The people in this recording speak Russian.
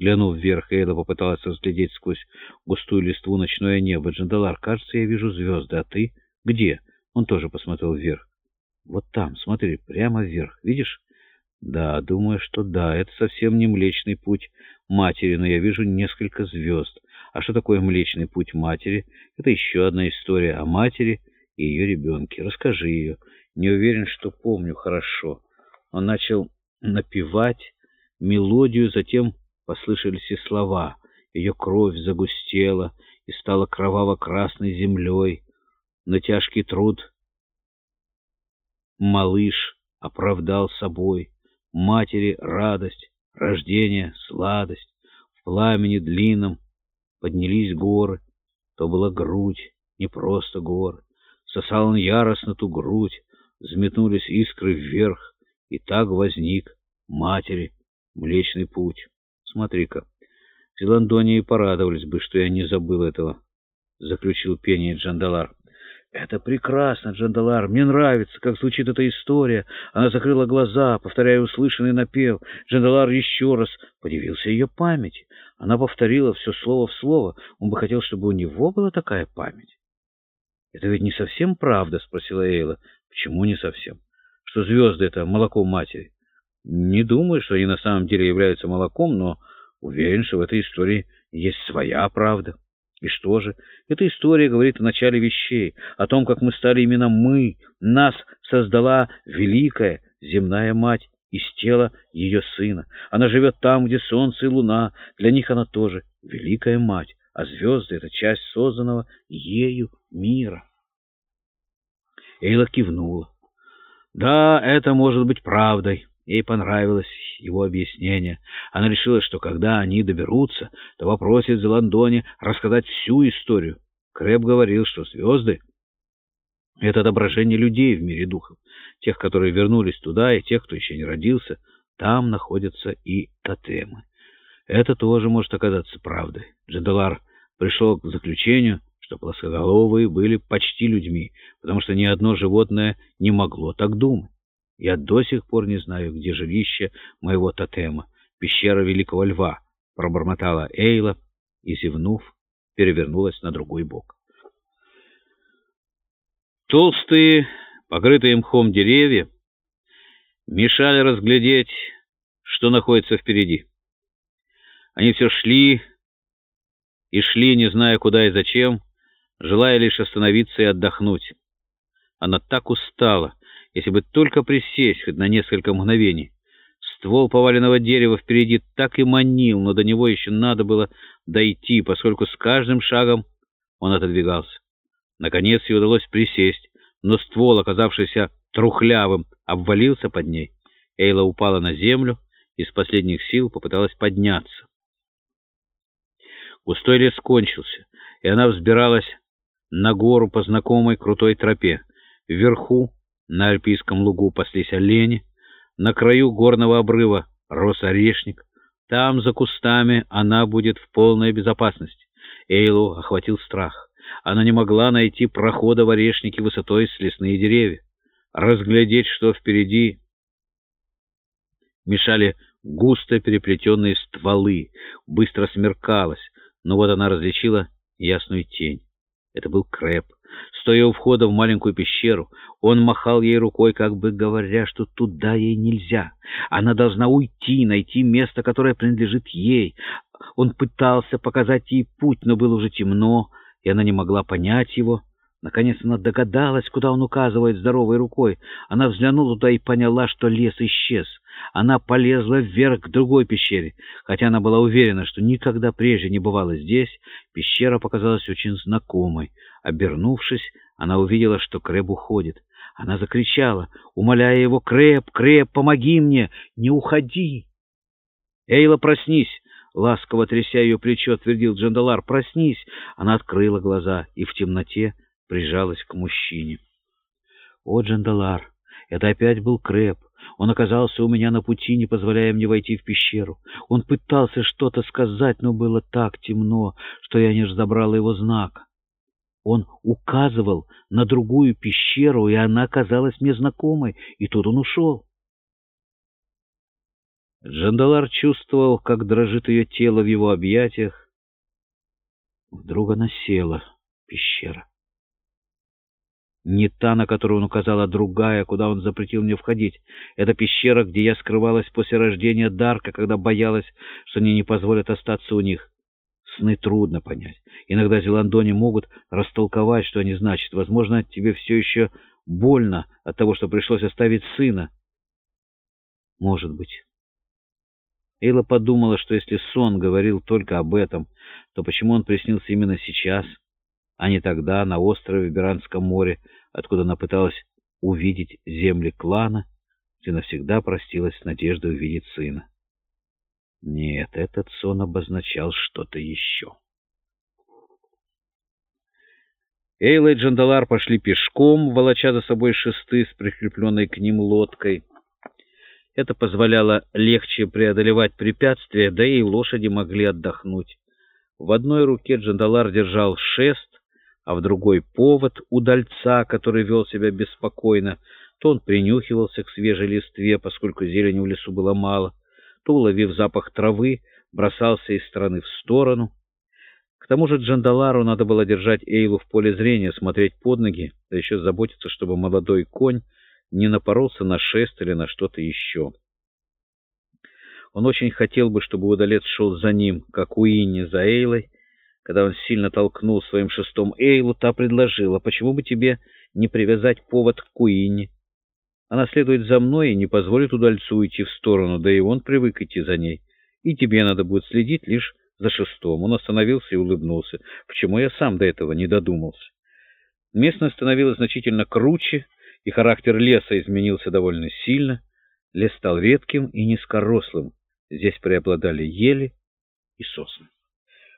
Взглянув вверх, Эйла попыталась разглядеть сквозь густую листву ночное небо. «Джандалар, кажется, я вижу звезды, а ты где?» Он тоже посмотрел вверх. «Вот там, смотри, прямо вверх, видишь?» «Да, думаю, что да, это совсем не Млечный Путь Матери, но я вижу несколько звезд. А что такое Млечный Путь Матери? Это еще одна история о матери и ее ребенке. Расскажи ее. Не уверен, что помню хорошо». Он начал напевать мелодию, затем послышались и слова. Ее кровь загустела и стала кроваво-красной землей. На тяжкий труд малыш оправдал собой. Матери радость, рождение, сладость. В пламени длинном поднялись горы. То была грудь, не просто горы. Сосал он яростно ту грудь, взметнулись искры вверх, и так возник матери Млечный Путь. Смотри-ка, в Зеландонии порадовались бы, что я не забыл этого, — заключил пение Джандалар. «Это прекрасно, Джандалар. Мне нравится, как звучит эта история». Она закрыла глаза, повторяя услышанный напев. Джандалар еще раз подивился ее памяти. Она повторила все слово в слово. Он бы хотел, чтобы у него была такая память. «Это ведь не совсем правда?» — спросила Эйла. «Почему не совсем? Что звезды — это молоко матери?» Не думаю, что они на самом деле являются молоком, но уверен, что в этой истории есть своя правда. И что же? Эта история говорит о начале вещей, о том, как мы стали именно мы. Нас создала великая земная мать из тела ее сына. Она живет там, где солнце и луна. Для них она тоже великая мать, а звезды — это часть созданного ею мира. Эйла кивнула. Да, это может быть правдой. Ей понравилось его объяснение. Она решила, что когда они доберутся, то попросит Зеландоне рассказать всю историю. Крэб говорил, что звезды — это отображение людей в мире духов, тех, которые вернулись туда, и тех, кто еще не родился. Там находятся и тотемы. Это тоже может оказаться правдой. Джандалар пришел к заключению, что плоскоголовые были почти людьми, потому что ни одно животное не могло так думать. Я до сих пор не знаю, где жилище моего тотема, пещера Великого Льва, пробормотала Эйла и, зевнув, перевернулась на другой бок. Толстые, покрытые мхом деревья, мешали разглядеть, что находится впереди. Они все шли и шли, не зная куда и зачем, желая лишь остановиться и отдохнуть. Она так устала, если бы только присесть хоть на несколько мгновений. Ствол поваленного дерева впереди так и манил, но до него еще надо было дойти, поскольку с каждым шагом он отодвигался. Наконец ей удалось присесть, но ствол, оказавшийся трухлявым, обвалился под ней. Эйла упала на землю и с последних сил попыталась подняться. Густой лес кончился, и она взбиралась на гору по знакомой крутой тропе. Вверху на альпийском лугу паслись олени, на краю горного обрыва рос орешник. Там, за кустами, она будет в полной безопасности. Эйлу охватил страх. Она не могла найти прохода в орешнике высотой с лесные деревья. Разглядеть, что впереди, мешали густо переплетенные стволы. Быстро смеркалось, но вот она различила ясную тень. Это был Крэп. Стоя у входа в маленькую пещеру, он махал ей рукой, как бы говоря, что туда ей нельзя. Она должна уйти, найти место, которое принадлежит ей. Он пытался показать ей путь, но было уже темно, и она не могла понять его. Наконец она догадалась, куда он указывает здоровой рукой. Она взглянула туда и поняла, что лес исчез. Она полезла вверх к другой пещере. Хотя она была уверена, что никогда прежде не бывала здесь, пещера показалась очень знакомой. Обернувшись, она увидела, что Крэб уходит. Она закричала, умоляя его, «Крэб, Крэб, помоги мне! Не уходи!» «Эйла, проснись!» Ласково тряся ее плечо, твердил Джандалар, «Проснись!» Она открыла глаза и в темноте прижалась к мужчине. «О, Джандалар, это опять был Крэп. Он оказался у меня на пути, не позволяя мне войти в пещеру. Он пытался что-то сказать, но было так темно, что я не разобрала его знак. Он указывал на другую пещеру, и она казалась мне знакомой, и тут он ушел. Джандалар чувствовал, как дрожит ее тело в его объятиях. Вдруг она села, пещера. Не та, на которую он указал, а другая, куда он запретил мне входить. Это пещера, где я скрывалась после рождения Дарка, когда боялась, что мне не позволят остаться у них. Сны трудно понять. Иногда зеландони могут растолковать, что они значат. Возможно, тебе все еще больно от того, что пришлось оставить сына. Может быть. Эйла подумала, что если сон говорил только об этом, то почему он приснился именно сейчас, а не тогда на острове Беранском море, откуда она пыталась увидеть земли клана, где навсегда простилась с надеждой увидеть сына. Нет, этот сон обозначал что-то еще. Эйла и Джандалар пошли пешком, волоча за собой шесты с прикрепленной к ним лодкой. Это позволяло легче преодолевать препятствия, да и лошади могли отдохнуть. В одной руке Джандалар держал шест, а в другой повод удальца, который вел себя беспокойно. То он принюхивался к свежей листве, поскольку зелени в лесу было мало, то, уловив запах травы, бросался из стороны в сторону. К тому же Джандалару надо было держать Эйлу в поле зрения, смотреть под ноги, да еще заботиться, чтобы молодой конь не напоролся на шест или на что-то еще. Он очень хотел бы, чтобы удалец шел за ним, как Уинни за Эйлой. Когда он сильно толкнул своим шестом Эйлу, та предложила, почему бы тебе не привязать повод к Уинни? Она следует за мной и не позволит удальцу уйти в сторону, да и он привык идти за ней. И тебе надо будет следить лишь за шестом. Он остановился и улыбнулся. Почему я сам до этого не додумался? Местность становилась значительно круче, и характер леса изменился довольно сильно. Лес стал редким и низкорослым. Здесь преобладали ели и сосны.